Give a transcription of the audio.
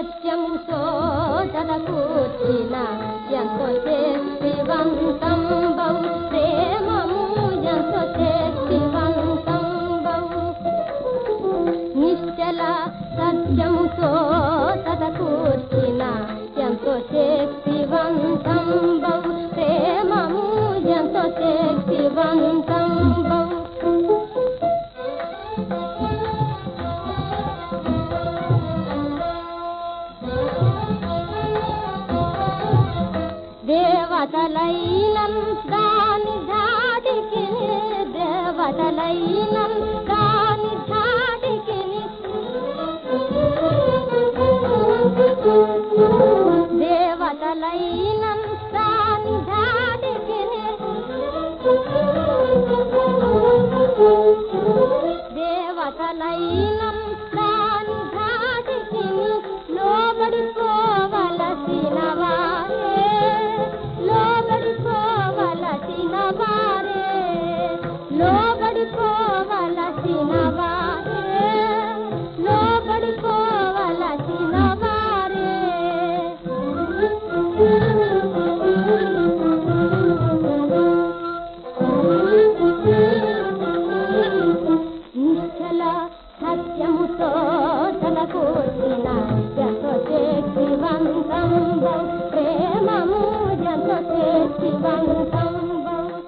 సత్యం సోదర కూర్చిన ఎంతో శక్తివంతం బహు ప్రేమము ఎంతో శక్తివంతం బహు నిశ్చల సత్యం సో దేవతలైన దాని ప్రేమము ఎంతో శక్తివంతం బహు